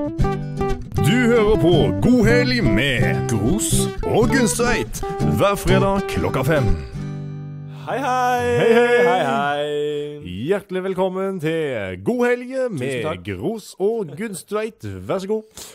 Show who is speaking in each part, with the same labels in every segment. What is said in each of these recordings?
Speaker 1: Du hører på God helg med Gros og Gunstveit hver fredag klokka fem.
Speaker 2: Hei, hei!
Speaker 1: Hei, hei.
Speaker 2: hei, hei.
Speaker 1: Hjertelig velkommen til God helg med. Gros og Gunstveit. Vær så god.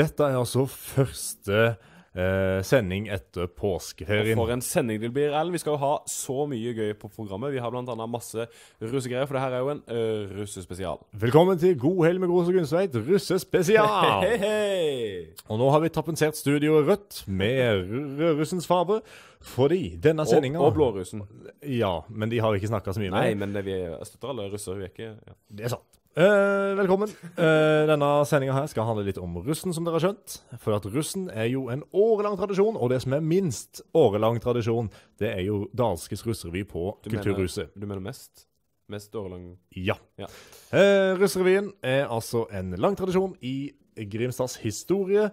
Speaker 1: Dette er altså første eh, sending etter påskeferien.
Speaker 2: For en sending det blir, Ellen. Vi skal jo ha så mye gøy på programmet. Vi har annet masse russegreier, for det her er jo en uh, russespesial.
Speaker 1: Velkommen til God helg med Gros og Gunstveit, russespesial.
Speaker 2: Hei, hei!
Speaker 1: Og nå har vi tapensert studioet rødt med russens farge, fordi denne
Speaker 2: Og,
Speaker 1: sendinga
Speaker 2: og blårussen.
Speaker 1: Ja, men de har vi ikke snakka så mye med.
Speaker 2: Nei, men vi støtter alle russer. Vi er ikke ja.
Speaker 1: Det er sant. Eh, velkommen. Eh, denne sendinga her skal handle litt om russen, som dere har skjønt. For at russen er jo en årelang tradisjon, og det som er minst årelang tradisjon, det er jo Dalskes russrevy på
Speaker 2: Du mener-
Speaker 1: Kulturhuset.
Speaker 2: Du mener mest? Mest årelang
Speaker 1: Ja.
Speaker 2: Ja.
Speaker 1: Eh, russerevyen er altså en lang tradisjon i Grimstads historie.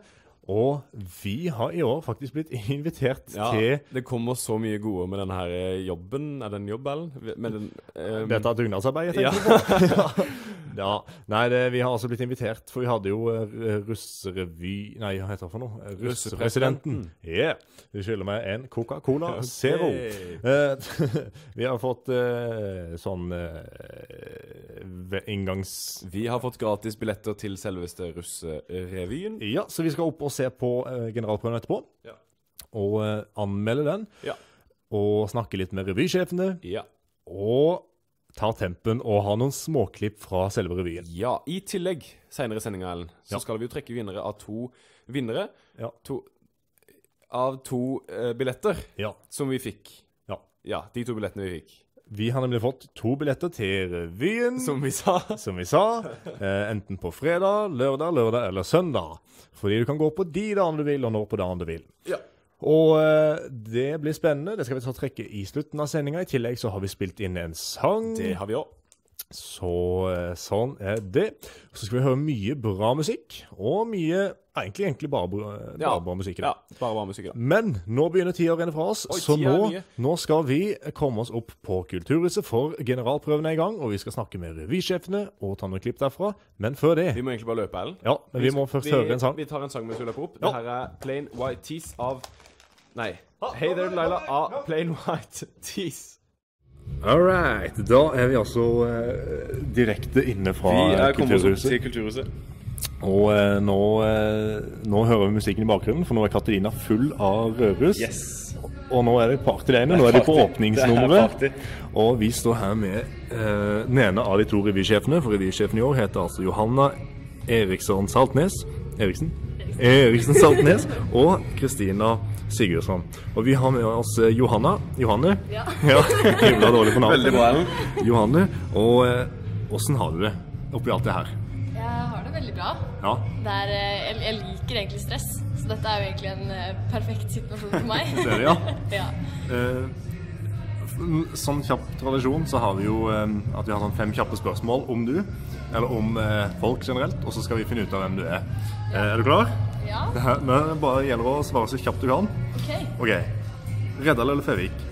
Speaker 1: Og vi har i år faktisk blitt invitert
Speaker 2: Ja,
Speaker 1: til
Speaker 2: det kommer så mye gode med denne her eh, jobben. Er det en jobb, eller? Med den, eh,
Speaker 1: Dette dugnadsarbeidet, tenker
Speaker 2: Ja.
Speaker 1: du på? ja. Nei, det, vi har altså blitt invitert, for vi hadde jo uh, russerevy Nei, hva heter det for noe? Eh, Russepresidenten. Yeah. Du skylder meg en Coca-Cola. Zero. Eh, vi har fått uh, sånn uh, inngangs...
Speaker 2: Vi har fått gratis billetter til selveste russerevyen.
Speaker 1: Ja, så vi skal opp og se på eh, generalprøven etterpå.
Speaker 2: Ja.
Speaker 1: Og eh, anmelde den.
Speaker 2: Ja.
Speaker 1: Og snakke litt med revysjefene.
Speaker 2: Ja.
Speaker 1: Og ta tempen og ha noen småklipp fra selve revyen.
Speaker 2: Ja, I tillegg, senere i sendinga, Ellen, så
Speaker 1: Ja.
Speaker 2: skal vi jo trekke vinnere av to vinnere.
Speaker 1: Ja.
Speaker 2: To, av to uh, billetter
Speaker 1: Ja.
Speaker 2: som vi fikk.
Speaker 1: Ja.
Speaker 2: Ja, de to billettene vi fikk.
Speaker 1: Vi har nemlig fått to billetter til revyen, som,
Speaker 2: Som vi sa.
Speaker 1: vi sa. Eh, enten på fredag, lørdag, lørdag eller søndag. Fordi du kan gå på de dagene du vil, og nå på dagen du vil.
Speaker 2: Ja.
Speaker 1: Og eh, det blir spennende. Det skal vi ta trekke i slutten av sendinga. I tillegg så har vi spilt inn en sang.
Speaker 2: Det har vi òg.
Speaker 1: Så eh, sånn er det. Så skal vi høre mye bra musikk. Og mye Egentlig, egentlig bare, bare bra musikk.
Speaker 2: Ja, bare bra musikk.
Speaker 1: Men nå begynner tida å renne fra oss,
Speaker 2: Oi,
Speaker 1: så nå, nå skal vi komme oss opp på Kulturhuset, for generalprøven er i gang, og vi skal snakke med revysjefene og ta noen klipp derfra. Men før det
Speaker 2: Vi må egentlig bare løpe, Ellen.
Speaker 1: Ja, men vi må først høre en sang.
Speaker 2: Vi tar en sang mens vi løper opp.
Speaker 1: Ja.
Speaker 2: Det her er Plain White Tees av Nei. Hey There Laila av Plain White Tees.
Speaker 1: All right. Da er vi altså eh, direkte inne fra Kulturhuset.
Speaker 2: Vi er kommet oss opp til Kulturhuset.
Speaker 1: Og eh, nå, eh, nå hører vi musikken i bakgrunnen, for nå er Katarina full av rødruss. Og nå er det party der inne. Nå er de på åpningsnummeret. Og vi står her med eh, den ene av de to revysjefene, for revysjefen i år heter altså Johanna Eriksson Saltnes. Eriksen? Eriksen Saltnes og Kristina Sigurdsson. Og vi har med oss eh, Johanna. Johanne?
Speaker 3: Ja.
Speaker 1: ja Himla dårlig på navn.
Speaker 2: Veldig bra,
Speaker 1: Johanne. Og eh, åssen har du det oppi alt det her?
Speaker 3: Veldig bra.
Speaker 1: Ja.
Speaker 3: Er, eh, jeg, jeg liker egentlig stress, så dette er jo egentlig en eh, perfekt situasjon for meg.
Speaker 1: Det er det, ja.
Speaker 3: ja.
Speaker 1: Eh, Sånn kjapp tradisjon så har vi jo eh, at vi har sånn fem kjappe spørsmål om du, eller om eh, folk generelt, og så skal vi finne ut av hvem du er. Eh, er du klar?
Speaker 3: ja.
Speaker 1: Det her det bare gjelder å svare så kjapt du kan.
Speaker 3: OK.
Speaker 1: OK. Reddal eller Fevik?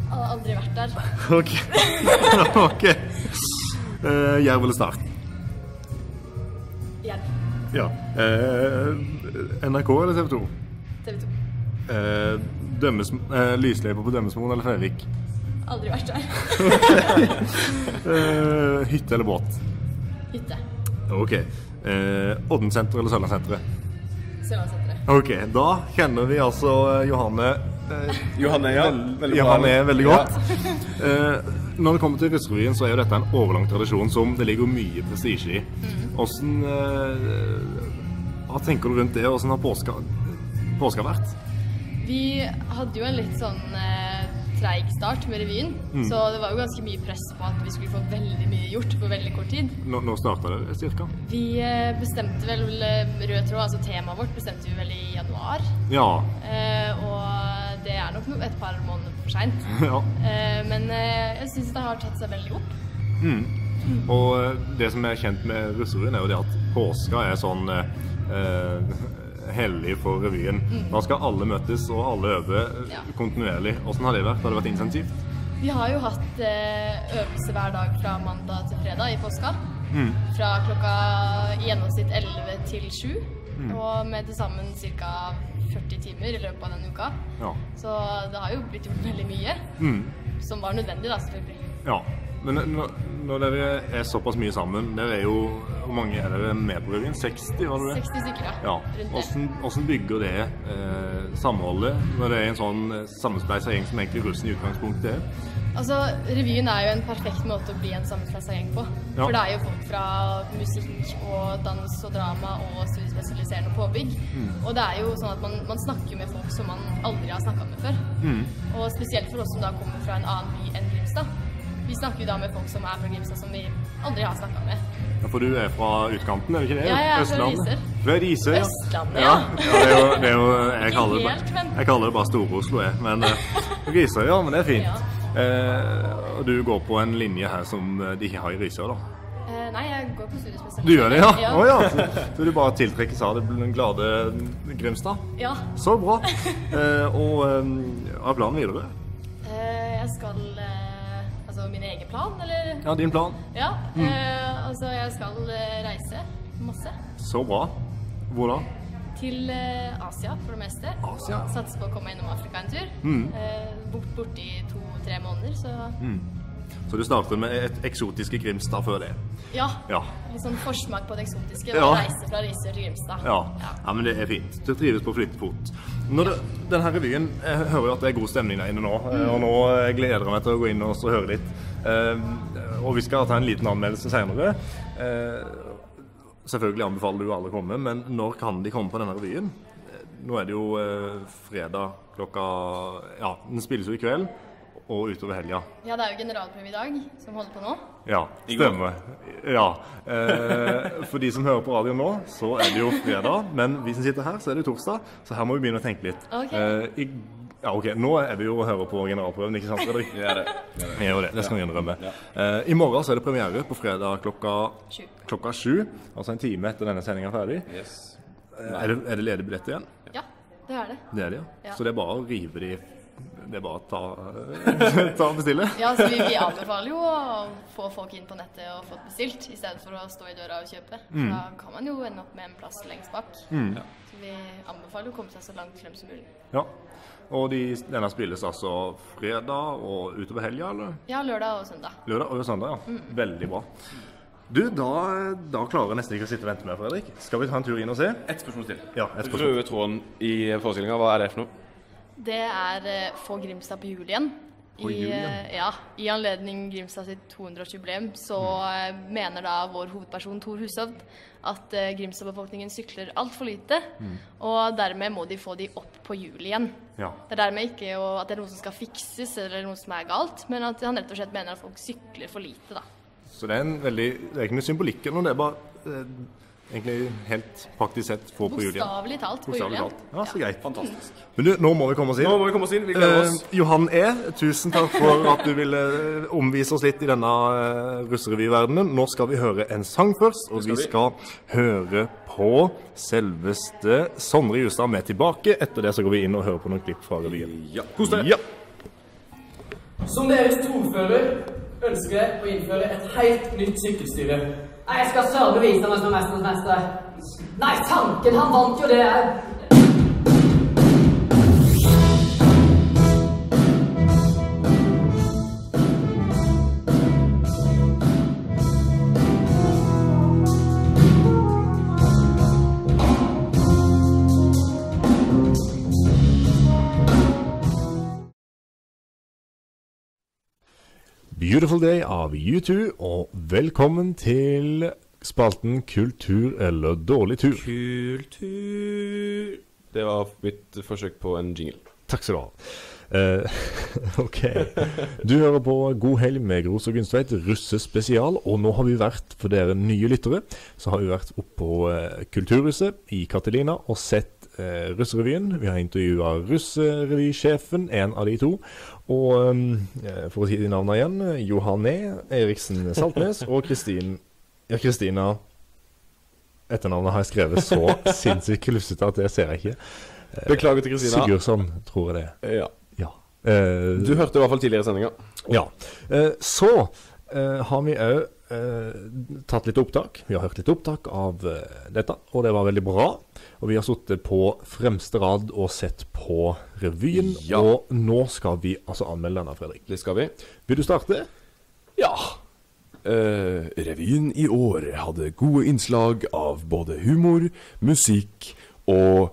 Speaker 3: Jeg har aldri vært der.
Speaker 1: OK. ok. Uh, Jerv eller Start?
Speaker 3: Jerv.
Speaker 1: Ja. Eh, NRK eller TV 2?
Speaker 3: TV 2.
Speaker 1: Eh, dømmes, eh, lysløyper på Dømmesmoen eller Fevik?
Speaker 3: Aldri vært der.
Speaker 1: Eh, hytte eller båt?
Speaker 3: Hytte.
Speaker 1: Ok. Eh, Oddensenteret eller Sørlandssenteret?
Speaker 3: Sørlandssenteret.
Speaker 1: Ok, da kjenner vi altså eh, Johanne eh,
Speaker 2: Johanne, ja. Veldig Johanne
Speaker 1: Johanne veldig godt. Eh, når det kommer til Russrevyen, så er jo dette en årelang tradisjon som det ligger mye prestisje i. Hvordan eh, Hva tenker du rundt det? Hvordan har påska, påska vært?
Speaker 3: Vi hadde jo en litt sånn eh, treig start med revyen,
Speaker 1: Mm.
Speaker 3: så det var jo ganske mye press på at vi skulle få veldig mye gjort på veldig kort tid.
Speaker 1: Nå, når starta det cirka?
Speaker 3: Vi eh, bestemte vel rød tråd, altså temaet vårt, bestemte vi vel i januar.
Speaker 1: Ja.
Speaker 3: Eh, og det er nok et par måneder for seint.
Speaker 1: ja.
Speaker 3: Eh, men jeg syns det har tatt seg veldig opp.
Speaker 1: Og eh, det som er kjent med russerevyen, er jo det at påska er sånn eh, hellig for revyen. Da skal alle møtes, og alle øve eh,
Speaker 3: Ja.
Speaker 1: kontinuerlig. Åssen har det vært? Har det vært intensivt?
Speaker 3: Vi har jo hatt eh, øvelse hver dag fra mandag til fredag i påska. Mm. Fra klokka i gjennomsnitt 11 til 7. Mm. Og med til sammen ca. 40 timer i løpet av denne uka. Ja. Så det har jo blitt gjort veldig mye. Mm. Som var nødvendig, da, selvfølgelig.
Speaker 1: Ja. Men når, dere er såpass mye sammen, dere er jo Hvor mange er dere med på revyen? 60, var det
Speaker 3: det? 60 stykker, ja. ja.
Speaker 1: Hvordan, hvordan bygger det eh, samholdet når det er en sånn eh, sammenspleisa gjeng som egentlig russen i utgangspunktet er?
Speaker 3: Altså, Revyen er jo en perfekt måte å bli en sammenspleisa gjeng på. Ja. For det er jo folk fra musikk og dans og drama og studiespesialiserende påbygg. Mm. Og det er jo sånn at man, man snakker med folk som man aldri har snakka med før. Mm. Og spesielt for oss som da kommer fra en annen by enn Grimstad. Vi snakker jo da med folk som er fra Grimstad som vi aldri har snakka med.
Speaker 1: Ja, For du er fra utkanten, er det ikke det?
Speaker 3: Ja, jeg er fra Risør.
Speaker 1: Du er Risør,
Speaker 3: ja. Østlandet, ja.
Speaker 1: ja. det er jo, det er jo jeg, kaller helt, men... jeg kaller det bare Store-Oslo, jeg. Men uh, Risør, ja. Men det er fint. Eh, og du går på en linje her som eh, de ikke har i Risør, da?
Speaker 3: Eh, nei, jeg går på studiespesialisering.
Speaker 1: Du gjør det, ja? ja. Oh, ja. Så, du bare tiltrekkes av den glade Grimstad?
Speaker 3: Ja.
Speaker 1: Så bra. Eh, og eh, er planen videre?
Speaker 3: Eh, jeg skal Min egen plan, eller?
Speaker 1: Ja, din plan.
Speaker 3: Ja, mm. altså jeg skal reise masse.
Speaker 1: Så bra. Hvor da?
Speaker 3: til eh, Asia for det meste.
Speaker 1: Asia?
Speaker 3: Satser på å komme innom Afrika en tur. Mm. Eh, bort, borti to-tre måneder, så mm.
Speaker 1: Så du startet med et eksotiske Grimstad før det?
Speaker 3: Ja. ja. Litt sånn forsmak på det eksotiske. Ja. Reise fra Risør til Grimstad.
Speaker 1: Ja. ja. ja. men det er fint. Du trives på flyttefot. Når det, denne revyen Jeg hører jo at det er god stemning der inne nå. Mm. Og nå gleder jeg meg til å gå inn og høre litt. Uh, og vi skal ta en liten anmeldelse seinere. Uh, Selvfølgelig anbefaler du alle å komme, men når kan de komme på denne revyen? Nå er det jo uh, fredag klokka Ja, den spilles jo i kveld og utover helga.
Speaker 3: Ja, det er jo generalprøve i dag som holder på nå.
Speaker 1: Ja, stemmer. Ja. Eh, for de som hører på radio nå, så er det jo fredag. Men vi som sitter her, så er det torsdag, så her må vi begynne å tenke litt.
Speaker 3: Okay.
Speaker 1: Eh, ja, ok. Nå er vi jo og hører på generalprøven, ikke sant, Fredrik?
Speaker 4: er det.
Speaker 1: Vi gjør det. Det skal vi innrømme. Ja. Uh, I morgen så er det premiere på fredag klokka, klokka sju. Altså en time etter denne sendinga er ferdig.
Speaker 4: Yes.
Speaker 1: Uh, er, det, er det ledige billetter igjen?
Speaker 3: Ja, det er det.
Speaker 1: Det er det, ja. ja. Så det er bare å rive de det er bare å ta, ta og bestille?
Speaker 3: ja, så vi, vi, anbefaler jo å få folk inn på nettet og få bestilt, i stedet for å stå i døra og kjøpe. Mm. Da kan man jo ende opp med en plass lengst bak. Mm. Så vi anbefaler å komme seg så langt frem som mulig.
Speaker 1: Ja. Og de, denne spilles altså fredag og utover helga, eller?
Speaker 3: Ja, lørdag og søndag.
Speaker 1: Lørdag og søndag, ja. Mm. Veldig bra. Du, da, da klarer jeg nesten ikke å sitte og vente mer, Fredrik. Skal vi ta en tur inn og se?
Speaker 4: Ett spørsmål til.
Speaker 1: Ja, et spørsmål.
Speaker 4: Røde tråden i forestillinga, hva er det for noe?
Speaker 3: Det er uh, Få Grimstad på jul igjen. I, uh, ja, I anledning Grimstad sitt 200-årsjubileum så uh, mener da vår hovedperson Tor Hushovd at Grimstad-befolkningen sykler altfor lite. Mm. Og dermed må de få de opp på hjul igjen. Ja. Det er dermed ikke at det er noe som skal fikses eller noe som er galt, men at han rett og slett mener at folk sykler for lite. da.
Speaker 1: Så det er en veldig, det er ikke noe symbolikk eller noe, det er bare eh, egentlig helt praktisk sett få på Julia.
Speaker 3: Bokstavelig talt på Julia. Talt.
Speaker 1: Ja, så greit.
Speaker 4: Fantastisk.
Speaker 1: Men du, nå må vi komme oss inn.
Speaker 4: Nå må vi komme oss inn, vi gleder oss.
Speaker 1: Eh, Johan E., tusen takk for at du ville eh, omvise oss litt i denne uh, russerevyverdenen. Nå skal vi høre en sang først, og vi skal høre på selveste Sondre Justad med tilbake. Etter det så går vi inn og hører på noen klipp fra revyen.
Speaker 4: Ja, kos deg.
Speaker 1: Ja.
Speaker 5: Som deres togfører ønsker jeg å innføre et helt nytt sykkelstyre.
Speaker 6: Nei, jeg skal søren bevise meg som mesterens mester. Nei, tanken, han vant jo det.
Speaker 1: Beautiful Day av U2, og velkommen til spalten Kultur eller dårlig tur.
Speaker 4: Kultur Det var mitt forsøk på en jingle.
Speaker 1: Takk skal du ha. Uh, ok. Du hører på God helg med Gros og Gunstveit, russespesial. Og nå har vi vært, for dere nye lyttere, så har vi vært oppe på uh, Kulturhuset i Katelina og sett uh, Russerevyen. Vi har intervjua russerevysjefen, en av de to. Og eh, for å si de navnene igjen, Johanne Eriksen Saltnes og Kristin Ja, Kristina Etternavnet har jeg skrevet så sinnssykt klussete at det ser jeg ikke.
Speaker 4: Eh, Beklager til Kristina.
Speaker 1: Sigurdsson, tror jeg det
Speaker 4: Ja.
Speaker 1: ja.
Speaker 4: Eh, du hørte i hvert fall tidligere i sendinga.
Speaker 1: Ja. Uh, så uh, har vi òg eh, tatt litt opptak. Vi har hørt litt opptak av eh, dette, og det var veldig bra. Og vi har sittet på fremste rad og sett på revyen.
Speaker 2: Ja.
Speaker 1: Og nå skal vi altså anmelde denne, Fredrik.
Speaker 2: Det skal vi.
Speaker 1: Vil du starte?
Speaker 2: Ja. Uh, revyen i år hadde gode innslag av både humor, musikk og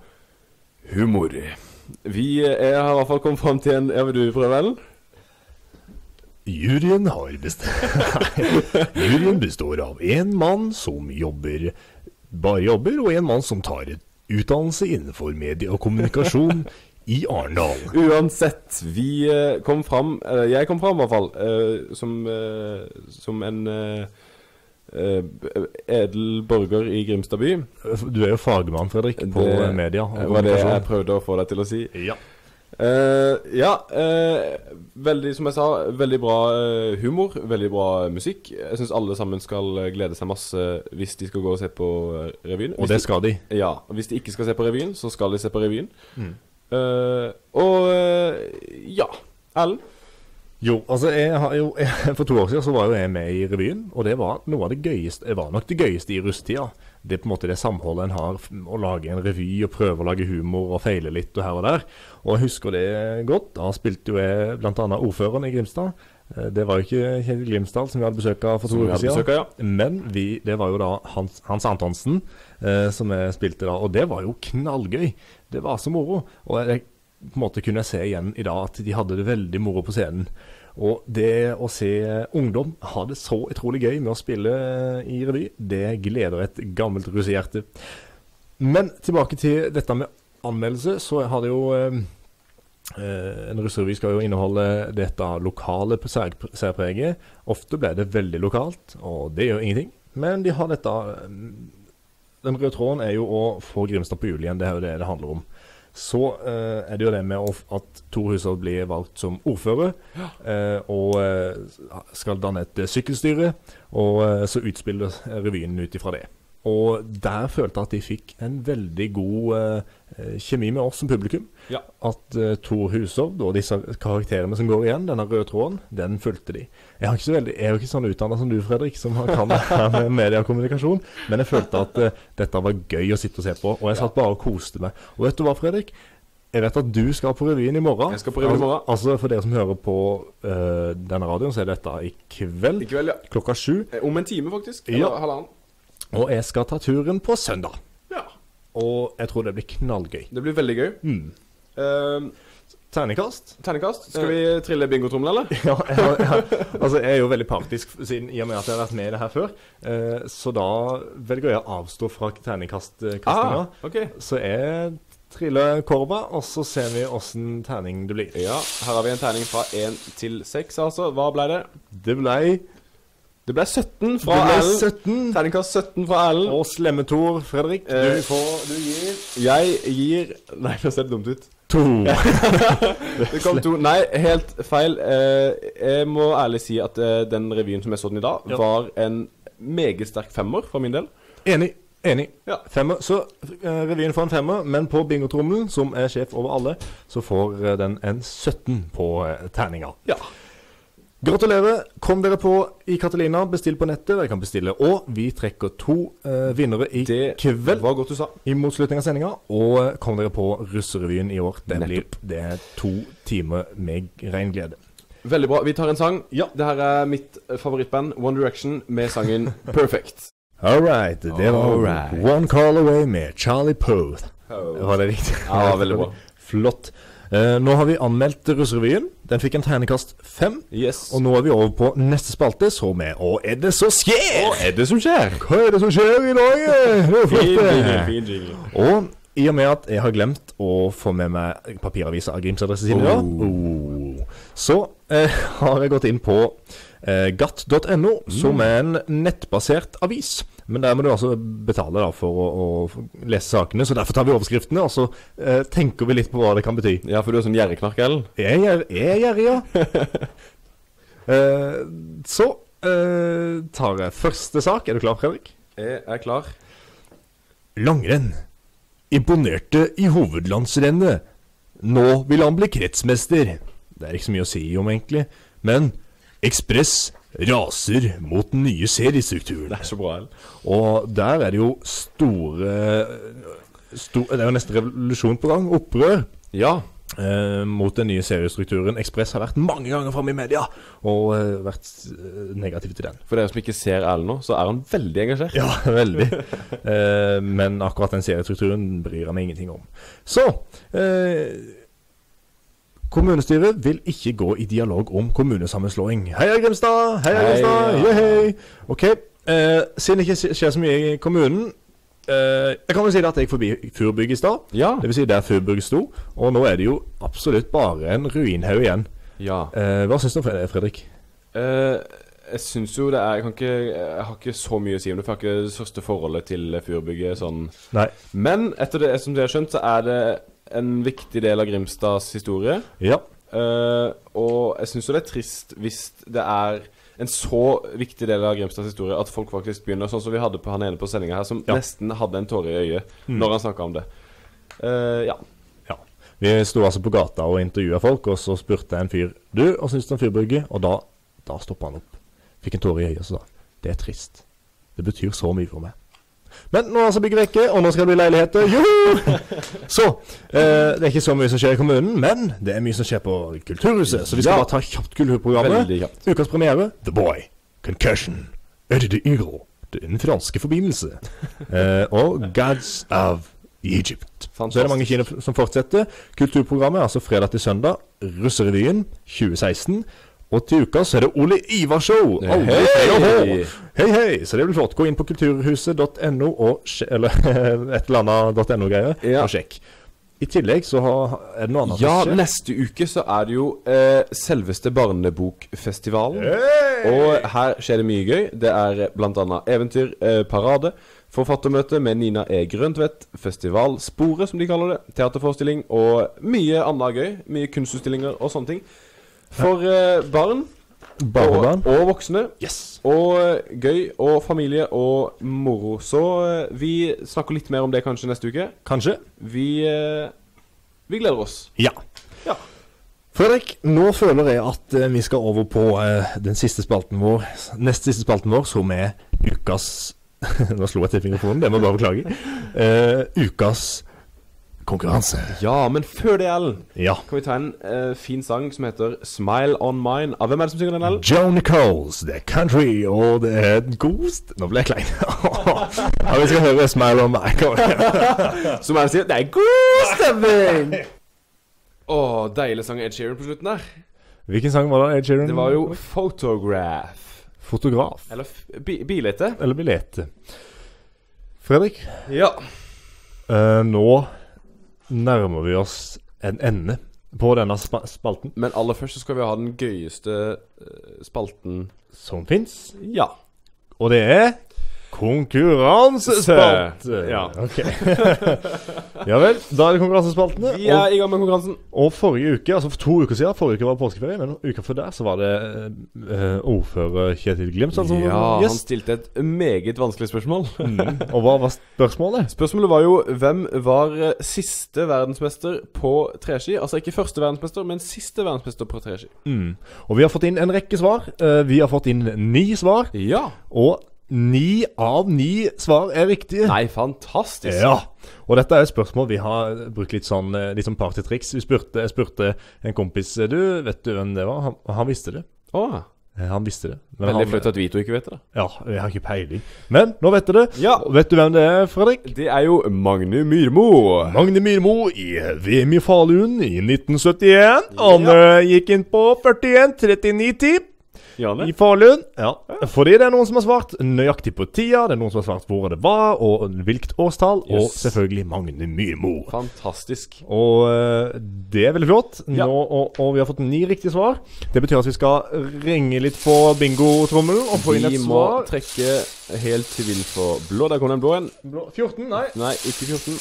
Speaker 2: humor. Vi eh, har i hvert fall kommet fram til en Ja, vil du prøve, Ellen?
Speaker 1: Juryen har bestemt Juryen består av én mann som jobber bare jobber, og en mann som tar utdannelse innenfor medie og kommunikasjon i Arendal.
Speaker 2: Uansett, vi eh, kom fram eh, Jeg kom fram i hvert fall eh, som, som en edel borger i Grimstad by.
Speaker 1: Du er jo fagmann, Fredrik, på
Speaker 2: Det
Speaker 1: media og
Speaker 2: var det jeg prøvde å få deg til å si.
Speaker 1: Ja.
Speaker 2: Eh, ja, Uh, veldig, som jeg sa, veldig bra eh, humor, veldig bra musikk. Jeg syns alle sammen skal glede seg masse hvis de skal gå og se på revyen.
Speaker 1: Og det skal de.
Speaker 2: Ja, Hvis de ikke skal se på revyen, så skal de se på revyen.
Speaker 1: Mm.
Speaker 2: Uh, og ja. Ellen?
Speaker 1: Jo, altså jeg har jo, For to år siden så var jo jeg med i revyen, og det var noe av det gøyeste Det var nok det gøyeste i rusttida. Det er på en måte det samholdet en har å lage en revy og prøve å lage humor og feile litt og her og der. Og jeg husker det godt. Da spilte jo jeg bl.a. ordføreren i Grimstad. Eh, Det var jo ikke Kjell Glimsdal som vi hadde besøk av for to uker siden.
Speaker 2: ja.
Speaker 1: Men vi, det var jo da Hans, Hans Antonsen eh, som jeg spilte da, og det var jo knallgøy. Det var så moro. Og jeg på en måte kunne jeg se igjen i dag at de hadde det veldig moro på scenen. Og det å se ungdom ha det så utrolig gøy med å spille i revy, det gleder et gammelt russehjerte. Men tilbake til dette med anmeldelse, så har det jo eh, eh, En russerevy skal jo inneholde dette lokale særpreget. Ofte ble det veldig lokalt, og det gjør ingenting. Men de har dette eh, Den røde tråden er jo å få Grimstad på hjul igjen. Det er jo det det handler om. Så eh, er det jo det med at Tor Hushovd blir valgt som ordfører, eh, og eh, skal danne et sykkelstyre. Og eh, så utspiller revyen ut ifra det. Og der følte jeg at de fikk en veldig god eh, eh, kjemi med oss som publikum.
Speaker 2: Ja.
Speaker 1: At uh, Tor Hushovd og disse karakterene som går igjen, denne røde tråden, den fulgte de. Jeg, har ikke veldig, jeg er jo ikke sånn utdanna som du, Fredrik, som kan det her med media og kommunikasjon, men jeg følte at eh, dette var gøy å sitte og se på, og jeg satt bare og koste meg. Og vet du hva, Fredrik? Jeg vet at du skal på revyen i morgen.
Speaker 2: Jeg skal på revyen i morgen.
Speaker 1: Altså, For dere som hører på uh, denne radioen, så er dette i kveld
Speaker 2: I kveld, ja.
Speaker 1: klokka sju.
Speaker 2: Eh, Om en time, faktisk.
Speaker 1: Ja.
Speaker 2: Eller halvannen.
Speaker 1: Og jeg skal ta turen på søndag.
Speaker 2: Ja.
Speaker 1: Og jeg tror det blir knallgøy.
Speaker 2: Det blir veldig gøy.
Speaker 1: Mm.
Speaker 2: Uh,
Speaker 1: Terningkast?
Speaker 2: Terningkast. Skal vi trille bingotrommel, eller?
Speaker 1: Ja, jeg, har- jeg, har- altså jeg er jo veldig praktisk siden, i og med at jeg har vært med i det her før. Eh, så da velger jeg å avstå fra terningkastkastinga.
Speaker 2: Ah, ok.
Speaker 1: Så jeg triller korva, og så ser vi åssen terning det blir.
Speaker 2: Ja, her har vi en terning fra 1 til 6, altså. Hva ble det?
Speaker 1: Det blei
Speaker 2: Det ble 17 fra
Speaker 1: Erlend.
Speaker 2: Ellen.
Speaker 1: 17.
Speaker 2: Terningkast 17 fra Erlend.
Speaker 1: Og slemme Tor, Fredrik.
Speaker 2: Eh,
Speaker 1: Du får Du gir
Speaker 2: Jeg gir Nei, nå ser det dumt ut.
Speaker 1: to.
Speaker 2: Det kom to Nei, helt feil. Eh, jeg må ærlig si at eh, den revyen som jeg så den i dag,
Speaker 1: Ja.
Speaker 2: var en meget sterk femmer for min del.
Speaker 1: Enig. Enig.
Speaker 2: Ja.
Speaker 1: Femmer. Så revyen får en femmer, men på bingotrommelen, som er sjef over alle, så får den en 17 på terninga.
Speaker 2: Ja.
Speaker 1: Gratulerer. Kom dere på i Catalina. Bestill på nettet. Dere kan bestille. Og vi trekker to eh, vinnere i
Speaker 2: Det
Speaker 1: kveld
Speaker 2: var godt du sa.
Speaker 1: i motslutning av sendinga. Og eh, kom dere på Russerevyen i år. Det blir det er to timer med ren glede.
Speaker 2: Veldig bra. Vi tar en sang.
Speaker 1: Ja.
Speaker 2: Det her er mitt eh, favorittband, One Direction, med sangen 'Perfect'.
Speaker 1: All right. Det var
Speaker 2: All right.
Speaker 1: One Call Away med Charlie Poth. Var det riktig?
Speaker 2: Ja, veldig bra.
Speaker 1: Flott. Eh, nå har vi anmeldt Russerevyen. Den fikk en tegnekast fem.
Speaker 2: Yes.
Speaker 1: Og nå er vi over på neste spalte, som er Å, er det så skjer?
Speaker 2: er det som skjer?
Speaker 1: Hva er det som skjer i dag? Det er flott, det.
Speaker 2: fin jingle.
Speaker 1: Og i og med at jeg har glemt å få med meg papiravisa av Grims i da, oh. så eh, har jeg gått inn på eh, gatt.no, som er en nettbasert avis. Men der må du altså betale da for å, å lese sakene, så derfor tar vi overskriftene, og så eh, tenker vi litt på hva det kan bety.
Speaker 2: Ja, for du er sånn gjerrigknark, Ellen.
Speaker 1: Jeg er er gjerrig, ja. Eh, så eh, tar jeg første sak. Er du klar, Fredrik?
Speaker 2: Jeg er klar.
Speaker 1: Langrenn. Imponerte i hovedlandsrennet. Nå vil han bli kretsmester. Det er ikke så mye å si om, egentlig. Men Ekspress raser mot den nye seriestrukturen.
Speaker 2: Det er så bra.
Speaker 1: Og der er det jo store stor, Det er jo nesten revolusjon på gang. Opprør.
Speaker 2: Ja.
Speaker 1: Eh, mot den nye seriestrukturen. Ekspress har vært mange ganger framme i media og eh, vært eh, negativ til den.
Speaker 2: For dere som ikke ser Erlend nå, så er han veldig engasjert.
Speaker 1: Ja, veldig. Eh, men akkurat den seriestrukturen bryr han meg ingenting om. Så eh, Kommunestyret vil ikke gå i dialog om kommunesammenslåing. Heia Grimstad! Heia. Grimstad! Hei, hei. OK. Eh, siden det ikke skjer så mye i kommunen eh, Jeg kan vel si det at jeg forbi Furbygg i stad.
Speaker 2: Ja.
Speaker 1: Det vil si der Furbygg sto. Og nå er det jo absolutt bare en ruinhaug igjen.
Speaker 2: ja.
Speaker 1: Eh, hva syns du om det, Fredrik?
Speaker 2: Eh, jeg syns jo det er jeg, ikke, jeg har ikke så mye å si om det, for jeg har ikke det største forholdet til Furbygget. sånn
Speaker 1: Nei.
Speaker 2: Men etter det som dere har skjønt, så er det en viktig del av Grimstads historie.
Speaker 1: Ja.
Speaker 2: Uh, og jeg syns jo det er trist hvis det er en så viktig del av Grimstads historie at folk faktisk begynner sånn som vi hadde på han ene på sendinga her, som
Speaker 1: Ja.
Speaker 2: nesten hadde en tåre i øyet
Speaker 1: Mm.
Speaker 2: når han snakka om det. Uh, ja.
Speaker 1: Ja. Vi sto altså på gata og intervjua folk, og så spurte jeg en fyr Du, hva syns du om fyrbygget? Og da, da stoppa han opp. Fikk en tåre i øyet og sa Det er trist. Det betyr så mye for meg. Men nå er altså bygget vekke, og nå skal det bli leiligheter. Joho! Så eh, det er ikke så mye som skjer i kommunen, men det er mye som skjer på Kulturhuset. Så vi skal
Speaker 2: Ja.
Speaker 1: bare ta kjapt kulturprogrammet.
Speaker 2: Kjapt.
Speaker 1: Ukas premiere The Boy, Concussion, Eddie the Eagle, Den franske forbindelse eh, og Gods of Egypt. Så er det mange kino som fortsetter. Kulturprogrammet er altså fredag til søndag. Russerevyen 2016. Og til uka så er det Ole Ivar-show.
Speaker 2: Hei,
Speaker 1: Hei! Hei, hei. Så det blir flott. Gå inn på kulturhuset.no og Eller et eller annet .no-greier
Speaker 2: Ja.
Speaker 1: og sjekk. I tillegg så har, er det noe annet
Speaker 2: Ja, neste uke så er det jo eh, selveste barnebokfestivalen. Og her skjer det mye gøy. Det er bl.a. eventyr, eh, parade, forfattermøte med Nina E. Grøntvedt, festivalsporet, som de kaller det, teaterforestilling og mye annet gøy. Mye kunstutstillinger og sånne ting. For eh, barn og, og voksne.
Speaker 1: Yes.
Speaker 2: Og eh, gøy og familie og moro. Så eh, vi snakker litt mer om det kanskje neste uke.
Speaker 1: Kanskje.
Speaker 2: Vi, eh, vi gleder oss.
Speaker 1: Ja.
Speaker 2: Ja.
Speaker 1: Fredrik, nå føler jeg at eh, vi skal over på eh, den siste spalten vår. Nest siste spalten vår, som er ukas Nå slo jeg til mikrofonen, det må jeg bare beklage. Eh, ukas konkurranse.
Speaker 2: Ja, men før det, Ellen,
Speaker 1: Ja.
Speaker 2: kan vi ta en uh, fin sang som heter 'Smile On Mine'. Av hvem er det som synger den, Ellen?
Speaker 1: Joe Nichols, er country, og er god Nå ble jeg klein. ja, vi skal høre 'Smile on Mine'.
Speaker 2: Som Ellen sier, det er god stemning! Å, deilig sang Ed Sheeran på slutten der.
Speaker 1: Hvilken sang var det? Ed Sheeran?
Speaker 2: Det var jo 'Photograph'.
Speaker 1: Fotograf.
Speaker 2: Eller bi bilete.
Speaker 1: Eller bilete. Fredrik,
Speaker 2: Ja.
Speaker 1: Uh, nå nærmer vi oss en ende på denne spa spalten
Speaker 2: Men aller først så skal vi ha den gøyeste eh, spalten
Speaker 1: som fins.
Speaker 2: Ja.
Speaker 1: Og det er konkurransespalte.
Speaker 2: Ja.
Speaker 1: Ok. ja vel, da er det konkurransespaltene.
Speaker 2: Vi er i gang med konkurransen.
Speaker 1: Og, forrige uke, altså for to uker siden, forrige uke var påskeferie, men uka før der så var det uh, ordfører Kjetil Glimt som
Speaker 2: Ja, han stilte et meget vanskelig spørsmål.
Speaker 1: Mm. Og hva var spørsmålet?
Speaker 2: Spørsmålet var jo hvem var eh, siste verdensmester på treski? Altså ikke første verdensmester, men siste verdensmester på treski.
Speaker 1: Mm. Og vi har fått inn en rekke svar. Uh, vi har fått inn ni svar,
Speaker 2: Ja.
Speaker 1: og ni av ni svar er riktige.
Speaker 2: Nei, fantastisk.
Speaker 1: Ja. Og dette er et spørsmål vi har brukt litt sånn, eh, litt sånn partytriks. Vi spurte, jeg spurte en kompis Du, vet du hvem det var? Han, han visste det. Eh, Han visste det. Men
Speaker 2: veldig flaut at vi to ikke vet det. da.
Speaker 1: Ja, jeg har ikke peiling. Men nå vet du det.
Speaker 2: Ja.
Speaker 1: Vet du hvem det er, Fredrik?
Speaker 2: Det er jo Magne Myrmo.
Speaker 1: Magne Myrmo i VM i Falun i 1971. Han eh, gikk inn på 41-39-10
Speaker 2: Janne?
Speaker 1: i Falun. Ja. Fordi det er noen som har svart nøyaktig på tida, det er noen som har svart hvor det var, og hvilket årstall, og selvfølgelig Magne Myrmo.
Speaker 2: Fantastisk.
Speaker 1: Og eh, det er veldig flott. Nå, og, og vi har fått ni riktige svar. Det betyr at vi skal ringe litt på bingotrommelen og få inn et svar.
Speaker 2: Vi må trekke helt til vill for blå. Der kom den blå en.
Speaker 1: Blå- 14? Nei.
Speaker 2: Nei, ikke 14.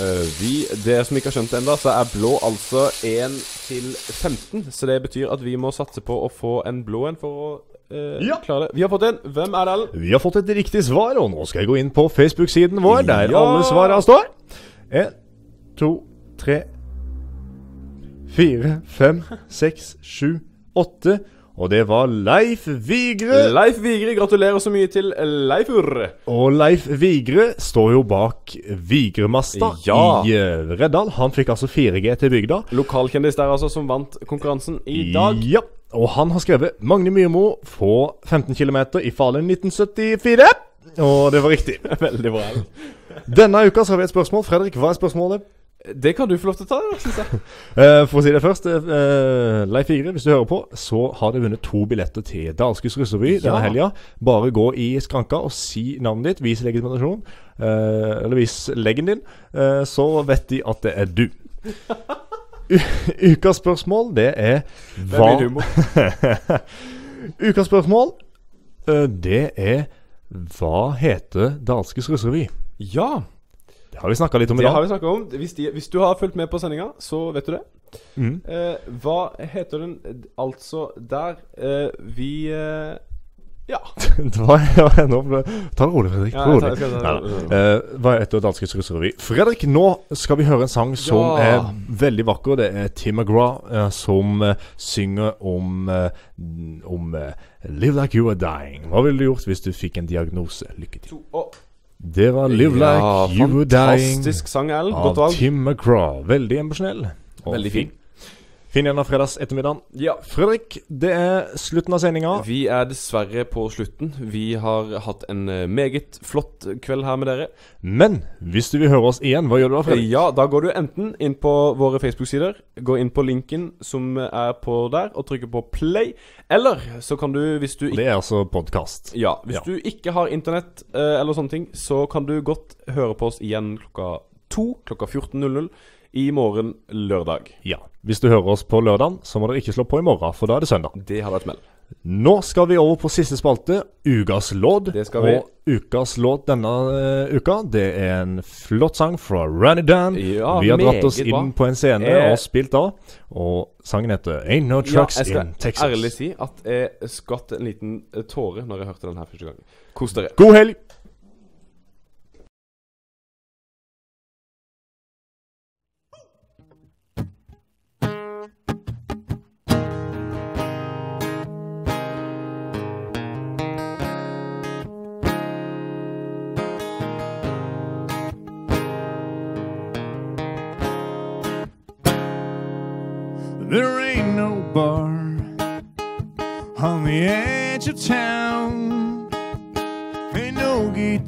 Speaker 2: Eh, vi, Dere som ikke har skjønt det ennå, så er blå altså 1 til 15. Så det betyr at vi må satse på å få en blå en for å eh,
Speaker 1: Ja.
Speaker 2: klare det. Vi har fått en. Hvem er det, Allen?
Speaker 1: Vi har fått et riktig svar, og nå skal jeg gå inn på Facebook-siden vår, der
Speaker 2: Ja.
Speaker 1: alle svarene står. En, to, tre, fire, fem, seks, sju, åtte.
Speaker 7: Og det var Leif Vigre.
Speaker 2: Leif Vigre, gratulerer så mye til Leifur.
Speaker 7: Og Leif Vigre står jo bak Vigremasta
Speaker 2: Ja.
Speaker 7: i eh, Reddal. Han fikk altså 4G til bygda.
Speaker 2: Lokalkjendis der, altså, som vant konkurransen i dag.
Speaker 7: Ja. Og han har skrevet 'Magne Myrmo får 15 km i Falun 1974'. Og det var riktig.
Speaker 2: Veldig bra.
Speaker 7: Denne uka så har vi et spørsmål. Fredrik, hva er spørsmålet?
Speaker 2: Det kan du få lov til å ta, synes jeg.
Speaker 7: Eh, for å si det først, eh, Leif Igre, hvis du hører på, så har du vunnet to billetter til Dalskus ja. denne helga. Bare gå i skranka og si navnet ditt, vis legitimasjon, eh, eller vis leggen din, så vet de at det er du. Ukas spørsmål, det er
Speaker 2: Det
Speaker 7: hva
Speaker 2: min humor.
Speaker 7: Ukas spørsmål, det er hva heter Dalskus russerby?
Speaker 2: Ja,
Speaker 7: Det har vi snakka litt om i dag.
Speaker 2: det har vi snakket om. Hvis, de, hvis du har fulgt med på sendinga, så vet du det.
Speaker 7: Mm.
Speaker 2: Eh, hva heter den altså der eh, vi eh, Ja.
Speaker 7: Ja, nå, ble- Ta det rolig, Fredrik.
Speaker 2: Ja,
Speaker 7: rolig.
Speaker 2: tar- ta det
Speaker 7: Eh, hva heter danskens russerevy? Fredrik, nå skal vi høre en sang som
Speaker 2: Ja.
Speaker 7: er veldig vakker. Det er Tim McGraw eh, som eh, synger om, eh, om 'Live like you are dying'. Hva ville du gjort hvis du fikk en diagnose? Lykke til.
Speaker 2: To, og,
Speaker 7: Det var 'Live
Speaker 2: ja,
Speaker 7: like you Were dying'
Speaker 2: sang,
Speaker 7: av. Tim McCraw. Veldig emosjonell. og
Speaker 2: Veldig fin.
Speaker 7: Fin igjen av fredags ettermiddagen.
Speaker 2: Ja.
Speaker 7: Fredrik, det er slutten av sendinga.
Speaker 2: Vi er dessverre på slutten. Vi har hatt en eh, meget flott kveld her med dere.
Speaker 7: Men hvis du vil høre oss igjen, hva gjør du da, Fredrik?
Speaker 2: Ja, da går du enten inn på våre Facebook-sider, gå inn på linken som er på der, og trykker på play. Eller så kan du, hvis du ikke
Speaker 7: Det er altså podkast.
Speaker 2: Ja, hvis
Speaker 7: Ja.
Speaker 2: du ikke har internett eh, eller sånne ting, så kan du godt høre på oss igjen klokka to, klokka 14.00 i morgen lørdag.
Speaker 7: Ja. Hvis du hører oss på lørdag, så må dere ikke slå på i morgen, for da er det søndag.
Speaker 2: Det hadde vært meld.
Speaker 7: Nå skal vi over på siste spalte, Ukas låt.
Speaker 2: Det skal vi.
Speaker 7: Og ukas låt denne uh, uka, det er en flott sang fra Ranny Dan.
Speaker 2: Ja,
Speaker 7: vi har dratt
Speaker 2: oss
Speaker 7: oss
Speaker 2: bra.
Speaker 7: inn på en scene
Speaker 2: Eh,
Speaker 7: og spilt av. Og sangen heter Ain't No Trucks
Speaker 2: Ja,
Speaker 7: Trucks
Speaker 2: jeg skal ærlig si at jeg skvatt en liten eh, tåre når jeg hørte den her første gang. Kos dere.
Speaker 7: God helg!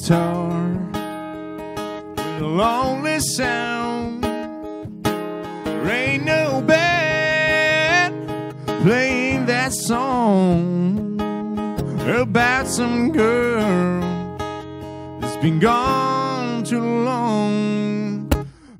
Speaker 7: Guitar with a lonely sound. There ain't no band playing that song about some girl that's been gone too long.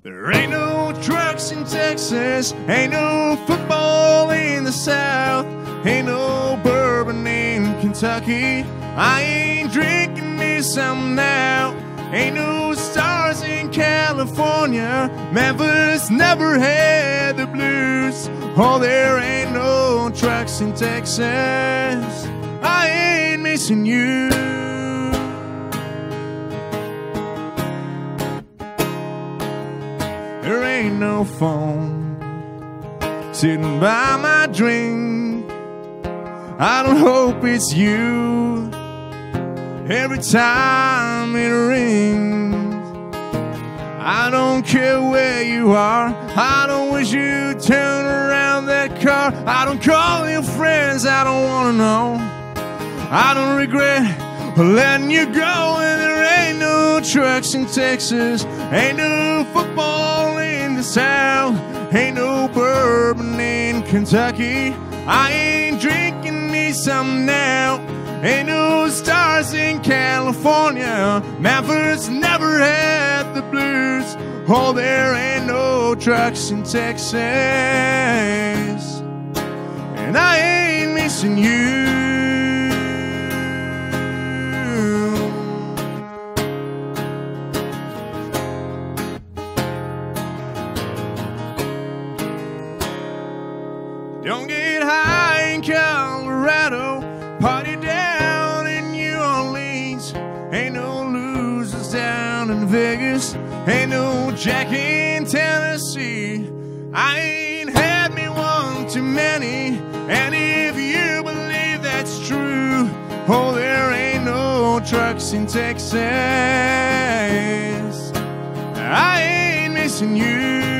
Speaker 7: There ain't no trucks in Texas, ain't no football in the South, ain't no bourbon in Kentucky. I ain't drinking me some now. Ain't no stars in California. Memphis never had the blues. Oh, there ain't no trucks in Texas. I ain't missing you. There ain't no phone sitting by my drink. I don't hope it's you every time it rings. I don't care where you are. I don't wish you'd turn around that car. I don't call your friends. I don't want to know. I don't regret letting you go. And there ain't no trucks in Texas. Ain't no football in the South. Ain't no bourbon in Kentucky. I ain't drinking me some now. Ain't no stars in California. Memphis never had the blues. Oh, there ain't no trucks in Texas. And I ain't missing you. Vegas. Ain't no Jack in Tennessee. I ain't had me one too many. And if you believe that's true, oh, there ain't no trucks in Texas. I ain't missing you.